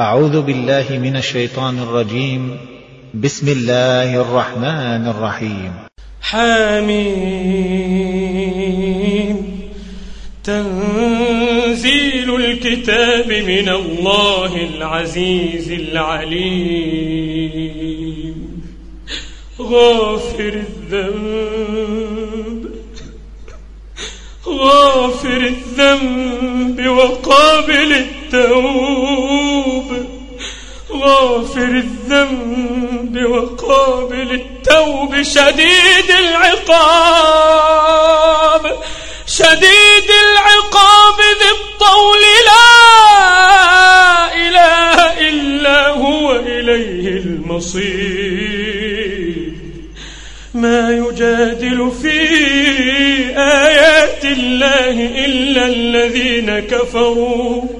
أعوذ بالله من الشيطان الرجيم. بسم الله الرحمن الرحيم. حميم. تنزيل الكتاب من الله العزيز العليم. غافر الذنب. غافر الذنب وقابل غافر الذنب وقابل التوب شديد العقاب شديد العقاب ذي الطول لا إله إلا هو إليه المصير. ما يجادل في آيات الله إلا الذين كفروا.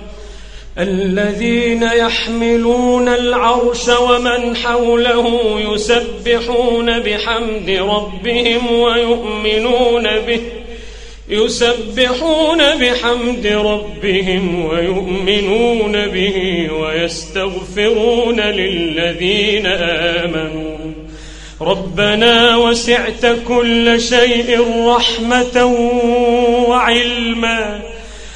الذين يحملون العرش ومن حوله يسبحون بحمد ربهم ويؤمنون به يسبحون بحمد ربهم ويؤمنون به ويستغفرون للذين آمنوا. ربنا وسعت كل شيء رحمة وعلما.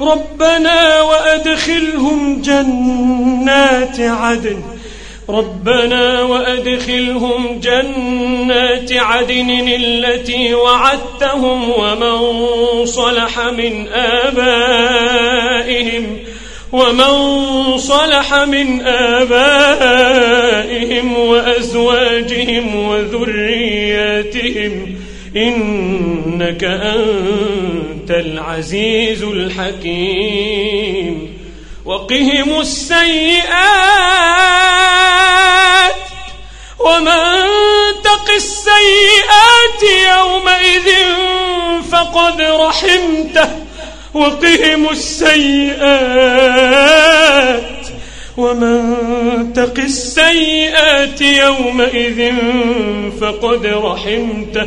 ربنا وأدخلهم جنات عدن. ربنا وأدخلهم جنات عدن التي وعدتهم ومن صلح من آبائهم ومن صلح من آبائهم وأزواجهم وذرياتهم. إنك أنت العزيز الحكيم. وقهم السيئات ومن تق السيئات يومئذ فقد رحمته. وقهم السيئات ومن تق السيئات يومئذ فقد رحمته.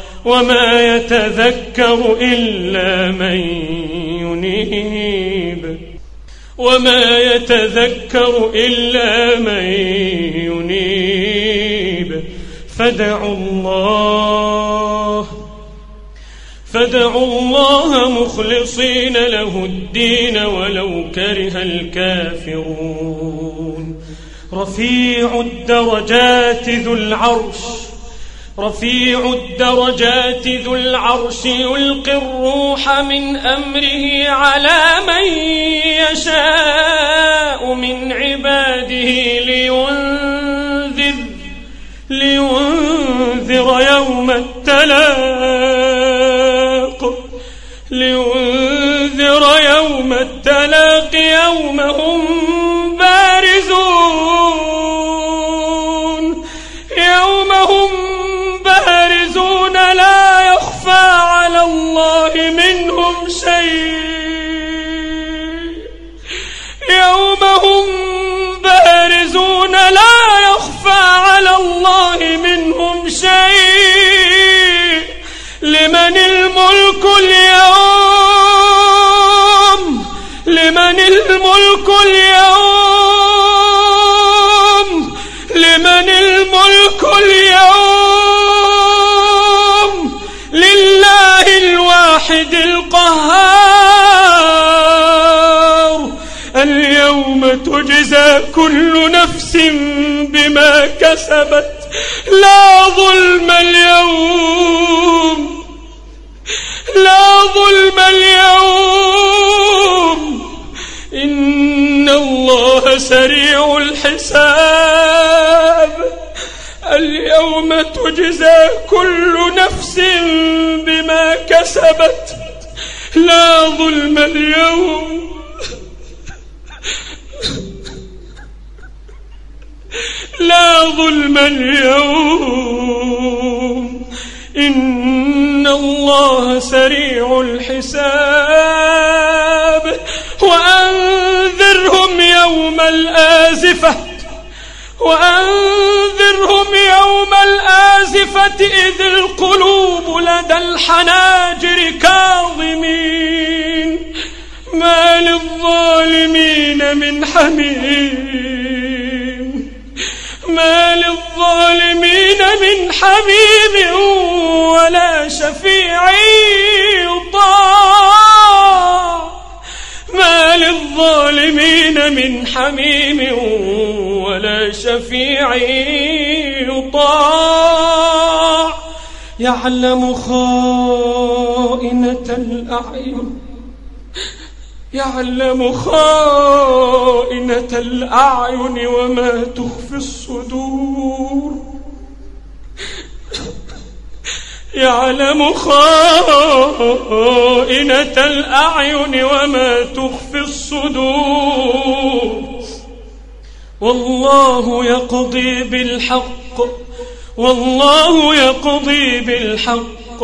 وما يتذكر إلا من ينيب. وما يتذكر إلا من ينيب. فدعوا الله فدعوا الله مخلصين له الدين ولو كره الكافرون. رفيع الدرجات ذو العرش رفيع الدرجات ذو العرش يلقي الروح من أمره على من يشاء من عباده لينذر لينذر يوم التلاق. لينذر يوم التلاق يوم هم شيء. يوم هم بارزون لا يخفى على الله منهم شيء. لمن الملك اليوم؟ لمن الملك اليوم؟ تجزى كل نفس بما كسبت لا ظلم اليوم لا ظلم اليوم. إن الله سريع الحساب. اليوم تجزى كل نفس بما كسبت. لا ظلم اليوم. لا ظلم اليوم. إن الله سريع الحساب. وأنذرهم يوم الآزفة. وأنذرهم يوم الآزفة إذ القلوب لدى الحناجر كاظمين. ما للظالمين من حميم. ما للظالمين من حميم ولا شفيع يطاع. ما للظالمين من حميم ولا شفيع يطاع. يعلم خائنة الأعين. يعلم خائنة الأعين وما تخفي الصدور. يعلم خائنة الأعين وما تخفي الصدور. والله يقضي بالحق والله يقضي بالحق.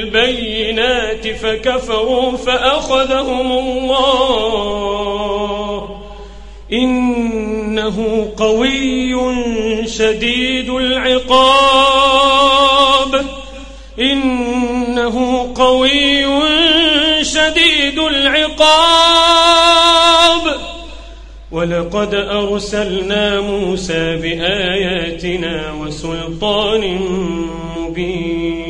بالبينات فكفروا فأخذهم الله. إنه قوي شديد العقاب. إنه قوي شديد العقاب. ولقد أرسلنا موسى بآياتنا وسلطان مبين.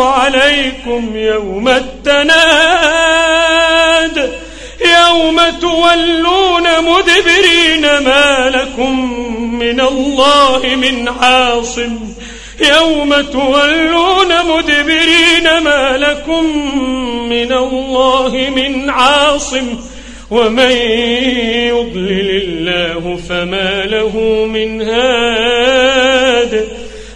عليكم يوم التناد. يوم تولون مدبرين ما لكم من الله من عاصم. يوم تولون مدبرين ما لكم من الله من عاصم. ومن يضلل الله فما له من هاد.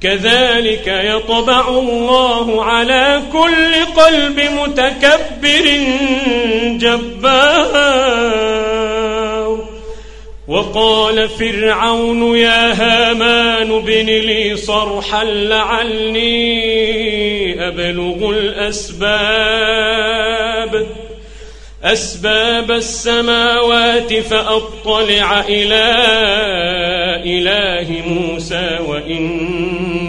كذلك يطبع الله على كل قلب متكبر جبار. وقال فرعون يا هامان بن لي صرحا لعلي أبلغ الأسباب. أسباب السماوات فأطلع إلى إله موسى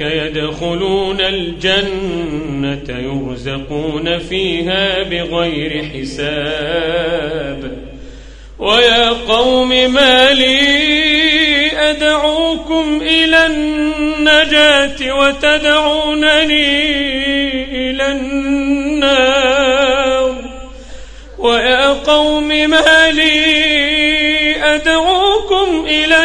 يدخلون الجنة يرزقون فيها بغير حساب. ويا قوم ما لي أدعوكم إلى النجاة وتدعونني إلى النار. ويا قوم ما لي أدعوكم إلى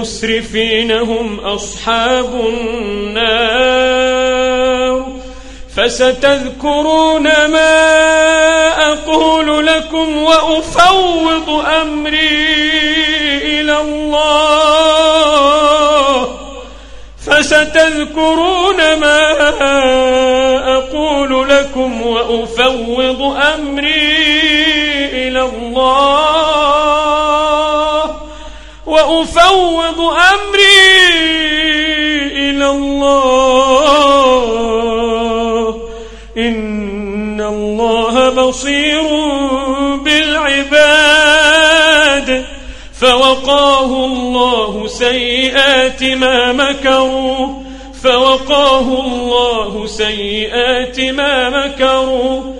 المسرفين هم أصحاب النار فستذكرون ما أقول لكم وأفوض أمري إلى الله فستذكرون ما أقول لكم وأفوض أمري إلى الله وأفوض أمري إلى الله. إن الله بصير بالعباد. فوقاه الله سيئات ما مكروا. فوقاه الله سيئات ما مكروا.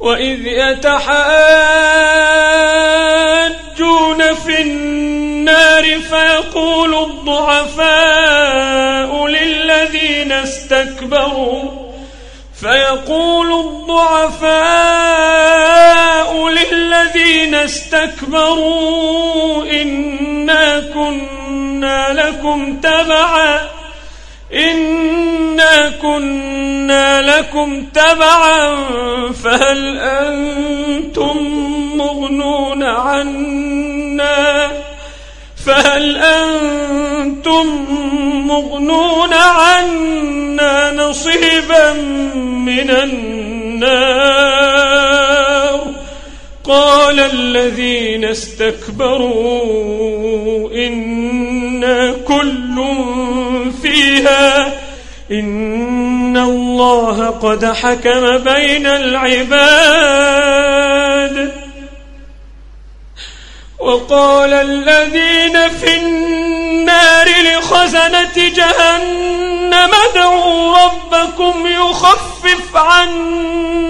وإذ يتحاجون في النار فيقول الضعفاء للذين استكبروا فيقول الضعفاء للذين استكبروا إنا كنا لكم تبعا إنا كنا لكم تبعا فهل أنتم مغنون عنا فهل أنتم مغنون عنا نصيبا من النار قال الذين استكبروا إنا كل فيها إن الله قد حكم بين العباد وقال الذين في النار لخزنة جهنم ادعوا ربكم يخفف عنا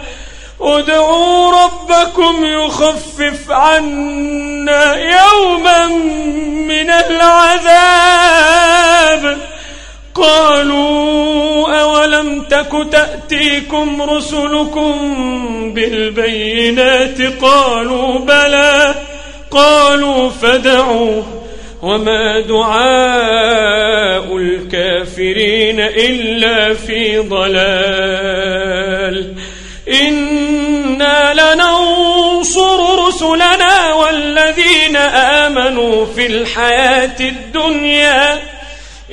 ادعوا ربكم يخفف عنا يوما من العذاب. قالوا أولم تك تأتيكم رسلكم بالبينات؟ قالوا بلى. قالوا فدعوا وما دعاء الكافرين إلا في ضلال. إنا لننصر رسلنا والذين آمنوا في الحياة الدنيا.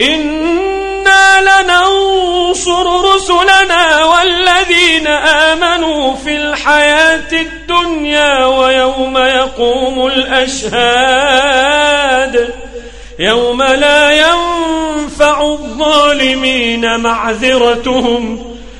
إنا لننصر رسلنا والذين آمنوا في الحياة الدنيا ويوم يقوم الأشهاد. يوم لا ينفع الظالمين معذرتهم.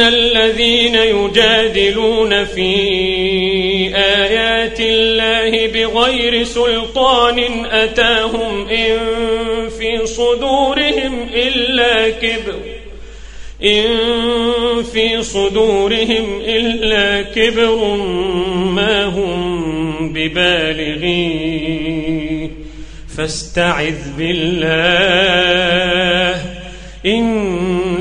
الذين يجادلون في آيات الله بغير سلطان أتاهم إن في صدورهم إلا كبر إن في صدورهم إلا كبر ما هم ببالغيه فاستعذ بالله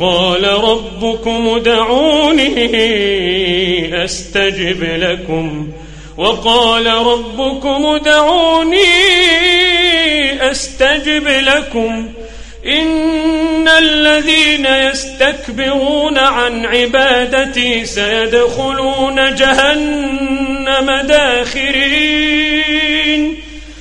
وقال ربكم ادعوني أستجب لكم. وقال ربكم ادعوني أستجب لكم. إن الذين يستكبرون عن عبادتي سيدخلون جهنم داخرين.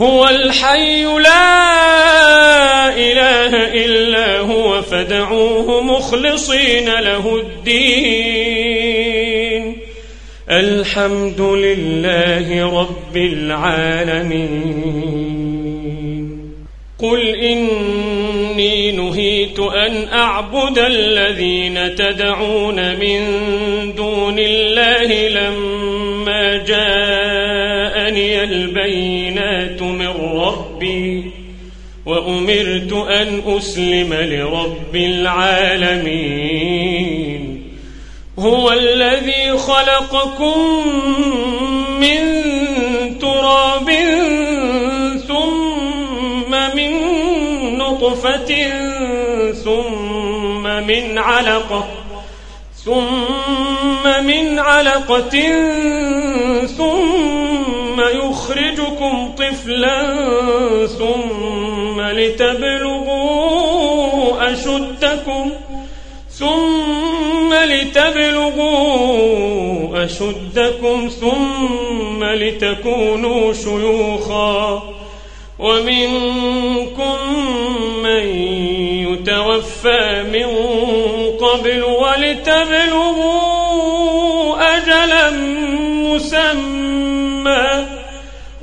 هو الحي لا إله إلا هو فدعوه مخلصين له الدين. الحمد لله رب العالمين. قل إني نهيت أن أعبد الذين تدعون من دون الله لما جاءني البينات ربي وأمرت أن أسلم لرب العالمين. هو الذي خلقكم من تراب ثم من نطفة ثم من علقة ثم من علقة ثم يخرجكم طفلا ثم لتبلغوا أشدكم ثم لتبلغوا أشدكم ثم لتكونوا شيوخا ومنكم من يتوفى من قبل ولتبلغوا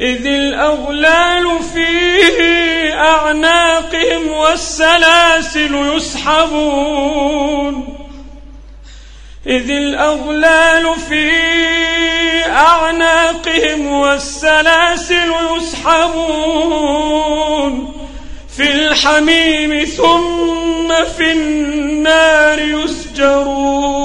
إذ الأغلال في أعناقهم والسلاسل يسحبون. إذ الأغلال في أعناقهم والسلاسل يسحبون. في الحميم ثم في النار يسجرون.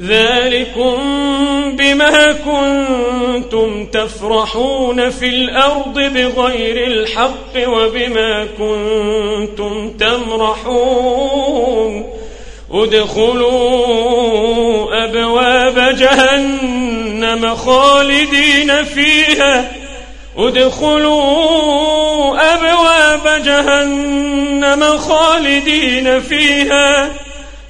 ذلكم بما كنتم تفرحون في الأرض بغير الحق وبما كنتم تمرحون. ادخلوا أبواب جهنم خالدين فيها. ادخلوا أبواب جهنم خالدين فيها.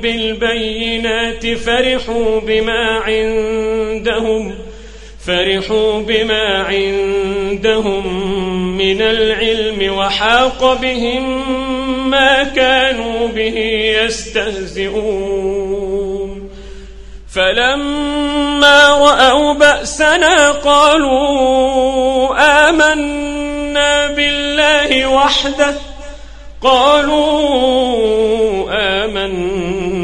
بالبينات فرحوا بما عندهم فرحوا بما عندهم من العلم وحاق بهم ما كانوا به يستهزئون. فلما رأوا بأسنا قالوا آمنا بالله وحده قالوا آمنا